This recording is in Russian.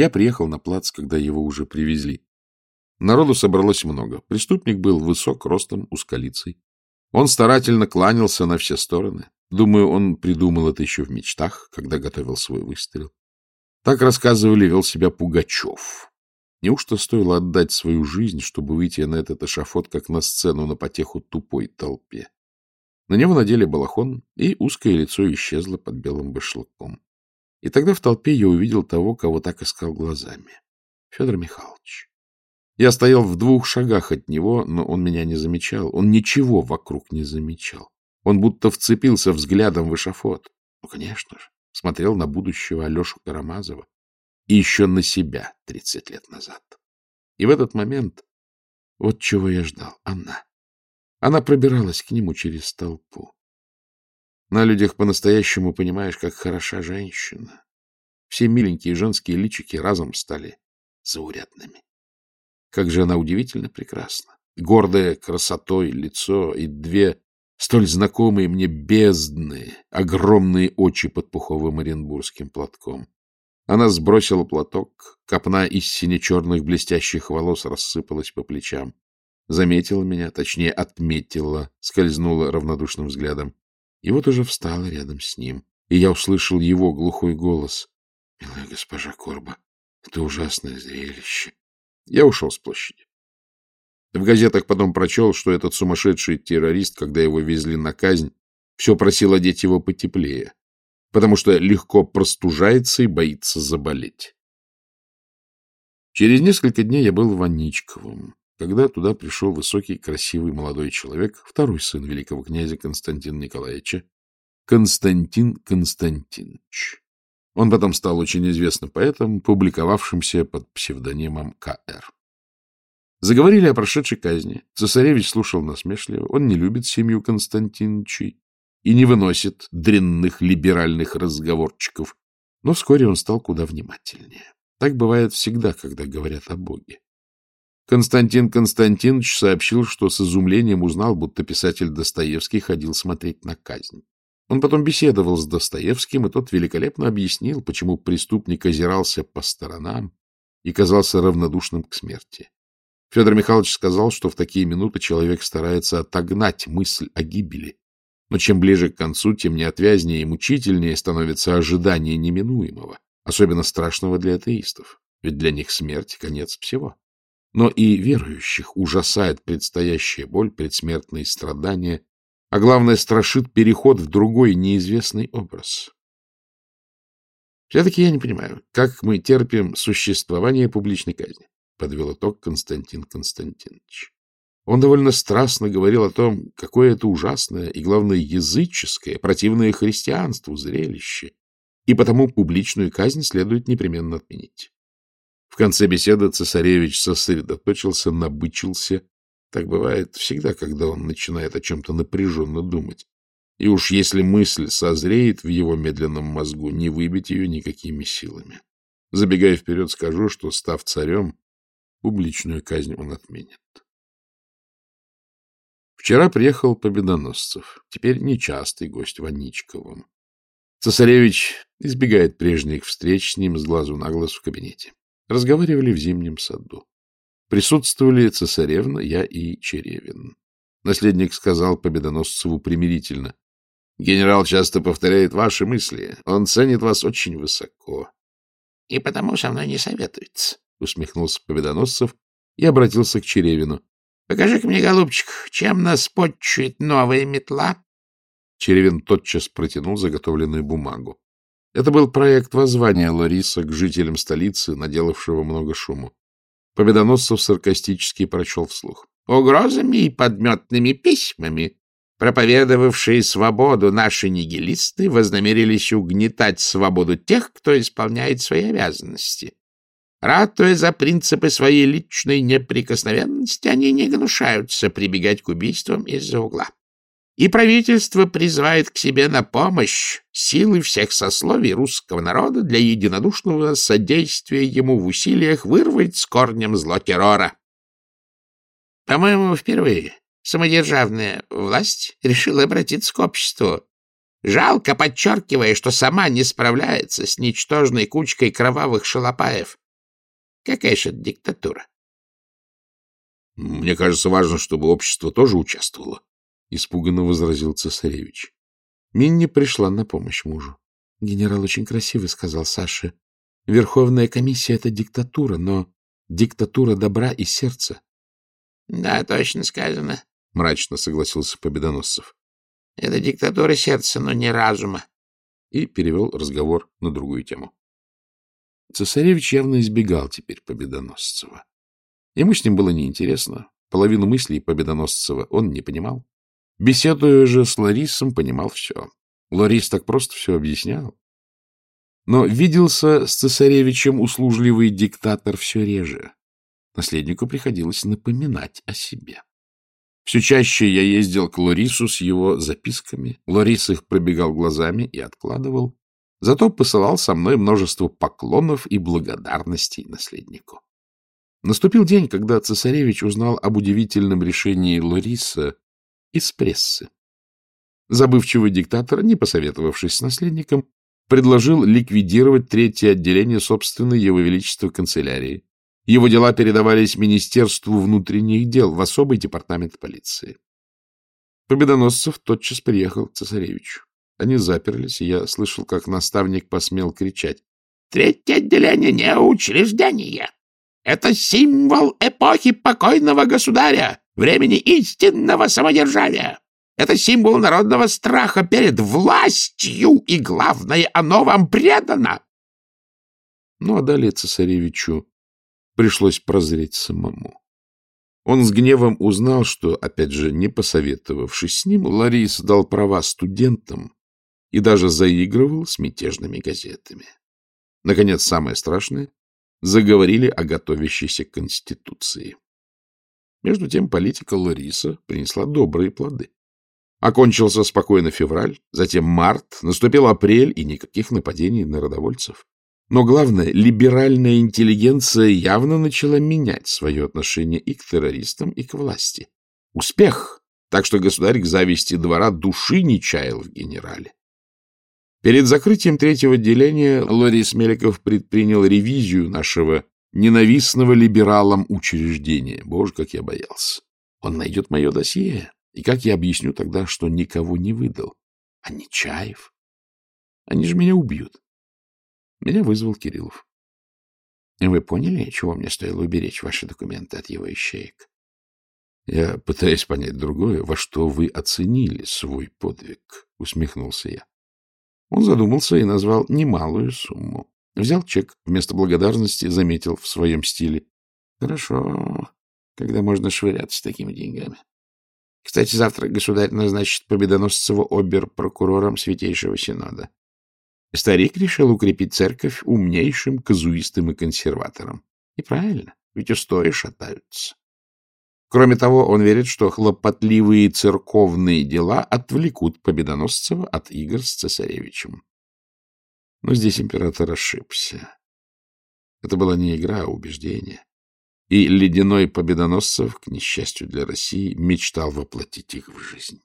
Я приехал на плац, когда его уже привезли. Народу собралось много. Преступник был высок, ростом, узколицей. Он старательно кланялся на все стороны. Думаю, он придумал это еще в мечтах, когда готовил свой выстрел. Так рассказывали, вел себя Пугачев. Неужто стоило отдать свою жизнь, чтобы выйти на этот эшафот, как на сцену на потеху тупой толпе? На него надели балахон, и узкое лицо исчезло под белым башлыком. И тогда в толпе я увидел того, кого так искал глазами. Федор Михайлович. Я стоял в двух шагах от него, но он меня не замечал. Он ничего вокруг не замечал. Он будто вцепился взглядом в эшафот. Ну, конечно же, смотрел на будущего Алешу Карамазова и еще на себя тридцать лет назад. И в этот момент вот чего я ждал. Она. Она пробиралась к нему через толпу. На людях по-настоящему понимаешь, как хороша женщина. Все миленькие женские личики разом стали заурядными. Как же она удивительно прекрасна. Гордое красотой лицо и две столь знакомые мне бездны, огромные очи под пуховым оренбургским платком. Она сбросила платок, копна из сине-черных блестящих волос рассыпалась по плечам. Заметила меня, точнее, отметила, скользнула равнодушным взглядом. И вот уже встала рядом с ним, и я услышал его глухой голос. — Милая госпожа Корба, это ужасное зрелище. Я ушел с площади. В газетах потом прочел, что этот сумасшедший террорист, когда его везли на казнь, все просил одеть его потеплее, потому что легко простужается и боится заболеть. Через несколько дней я был в Ваничковом, когда туда пришел высокий, красивый молодой человек, второй сын великого князя Константина Николаевича, Константин Константинович. Он потом стал очень известным поэтом, публиковавшимся под псевдонимом К.Р. Заговорили о прошедшей казни. Цесаревич слушал насмешливо. Он не любит семью Константиновичей и не выносит дрянных либеральных разговорчиков. Но вскоре он стал куда внимательнее. Так бывает всегда, когда говорят о Боге. Константин Константинович сообщил, что с изумлением узнал, будто писатель Достоевский ходил смотреть на казнь. Он потом беседовал с Достоевским, и тот великолепно объяснил, почему преступник озирался по сторонам и казался равнодушным к смерти. Федор Михайлович сказал, что в такие минуты человек старается отогнать мысль о гибели. Но чем ближе к концу, тем неотвязнее и мучительнее становится ожидание неминуемого, особенно страшного для атеистов, ведь для них смерть — конец всего. Но и верующих ужасает предстоящая боль, предсмертные страдания, а главное, страшит переход в другой неизвестный образ. Все-таки я не понимаю, как мы терпим существование публичной казни, подвел итог Константин Константинович. Он довольно страстно говорил о том, какое это ужасное и, главное, языческое, противное христианству зрелище, и потому публичную казнь следует непременно отменить. Конце беседы цесаревич сосредоточился, набычился так бывает всегда, когда он начинает о чем-то напряженно думать. И уж если мысль созреет в его медленном мозгу, не выбить ее никакими силами. Забегая вперед, скажу, что, став царем, публичную казнь он отменит. Вчера приехал Победоносцев, теперь нечастый гость Ваничковым. Цесаревич избегает прежних встреч с ним с глазу на глаз в кабинете. Разговаривали в зимнем саду. Присутствовали цесаревна, я и Черевин. Наследник сказал Победоносцеву примирительно. — Генерал часто повторяет ваши мысли. Он ценит вас очень высоко. — И потому со мной не советуется, — усмехнулся Победоносцев и обратился к Черевину. — Покажи-ка мне, голубчик, чем нас подчует новая метла? Черевин тотчас протянул заготовленную бумагу. Это был проект воззвания Лариса к жителям столицы, наделавшего много шуму. Победоносцев саркастически прочел вслух. Угрозами и подметными письмами, проповедовавшие свободу наши нигилисты, вознамерились угнетать свободу тех, кто исполняет свои обязанности. Ратуя за принципы своей личной неприкосновенности, они не гнушаются прибегать к убийствам из-за угла и правительство призывает к себе на помощь силы всех сословий русского народа для единодушного содействия ему в усилиях вырвать с корнем зло террора. По-моему, впервые самодержавная власть решила обратиться к обществу. Жалко, подчеркивая, что сама не справляется с ничтожной кучкой кровавых шалопаев, Какая же диктатура? — Мне кажется, важно, чтобы общество тоже участвовало, — испуганно возразил цесаревич. Минни пришла на помощь мужу. — Генерал очень красивый, — сказал Саша. — Верховная комиссия — это диктатура, но диктатура добра и сердца. — Да, точно сказано, — мрачно согласился Победоносцев. — Это диктатура сердца, но не разума. И перевел разговор на другую тему. Цесаревич явно избегал теперь Победоносцева. Ему с ним было неинтересно. Половину мыслей Победоносцева он не понимал. Беседуя же с Ларисом, понимал все. Ларис так просто все объяснял. Но виделся с цесаревичем услужливый диктатор все реже. Наследнику приходилось напоминать о себе. Все чаще я ездил к Лорису с его записками. Лорис их пробегал глазами и откладывал. Зато посылал со мной множество поклонов и благодарностей наследнику. Наступил день, когда цесаревич узнал об удивительном решении Лориса из прессы. Забывчивый диктатор, не посоветовавшись с наследником, предложил ликвидировать третье отделение собственной Его Величества канцелярии. Его дела передавались Министерству внутренних дел в особый департамент полиции. Победоносцев тотчас приехал к цесаревичу. Они заперлись, и я слышал, как наставник посмел кричать. — Третье отделение не учреждение. Это символ эпохи покойного государя, времени истинного самодержавия. Это символ народного страха перед властью, и, главное, оно вам предано. Ну, а далее цесаревичу пришлось прозреть самому. Он с гневом узнал, что, опять же, не посоветовавшись с ним, Ларис дал права студентам, и даже заигрывал с мятежными газетами. Наконец, самое страшное — заговорили о готовящейся Конституции. Между тем политика Лариса принесла добрые плоды. Окончился спокойно февраль, затем март, наступил апрель и никаких нападений на родовольцев. Но главное, либеральная интеллигенция явно начала менять свое отношение и к террористам, и к власти. Успех! Так что государь к зависти двора души не чаял в генерале. Перед закрытием третьего отделения Лорис Меликов предпринял ревизию нашего ненавистного либералам учреждения. Боже, как я боялся. Он найдет мое досье. И как я объясню тогда, что никого не выдал? А не Чаев? Они же меня убьют. Меня вызвал Кириллов. Вы поняли, чего мне стоило уберечь ваши документы от его ищеек? Я пытаюсь понять другое, во что вы оценили свой подвиг, усмехнулся я. Он задумался и назвал немалую сумму. Взял чек, вместо благодарности заметил в своем стиле. Хорошо, когда можно швыряться такими деньгами. Кстати, завтра государь назначит Победоносцева обер-прокурором Святейшего Синода. Старик решил укрепить церковь умнейшим казуистом и консерватором. И правильно, ведь устои шатаются. Кроме того, он верит, что хлопотливые церковные дела отвлекут Победоносцева от игр с цесаревичем. Но здесь император ошибся. Это была не игра, а убеждение. И ледяной Победоносцев, к несчастью для России, мечтал воплотить их в жизнь.